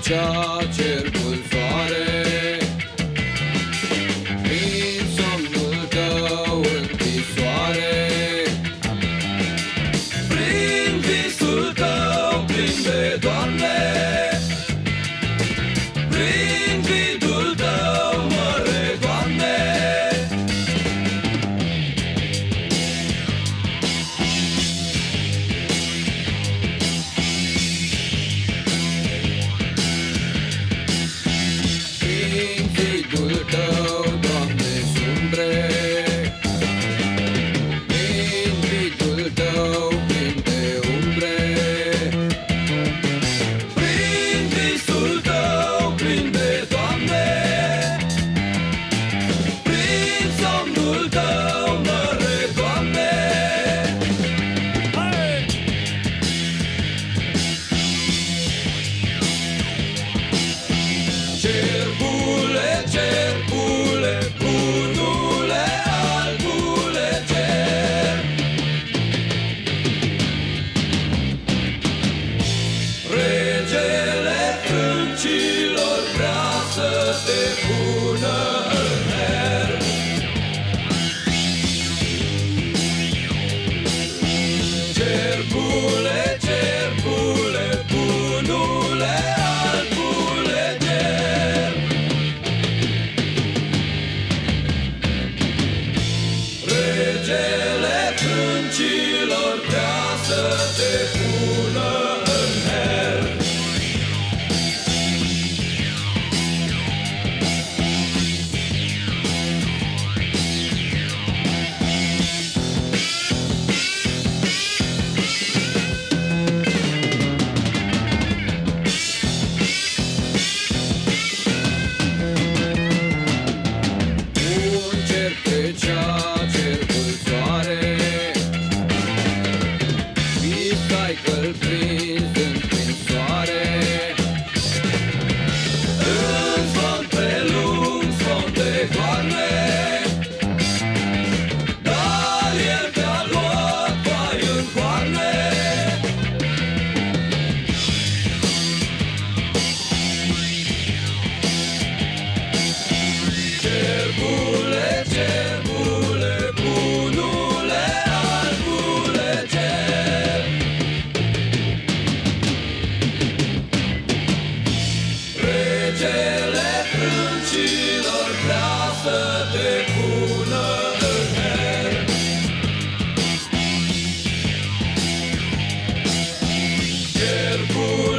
charge. Cerbule, cerbule, bunule, albule, cer. Regele frâncilor vrea să te pună Liverpool.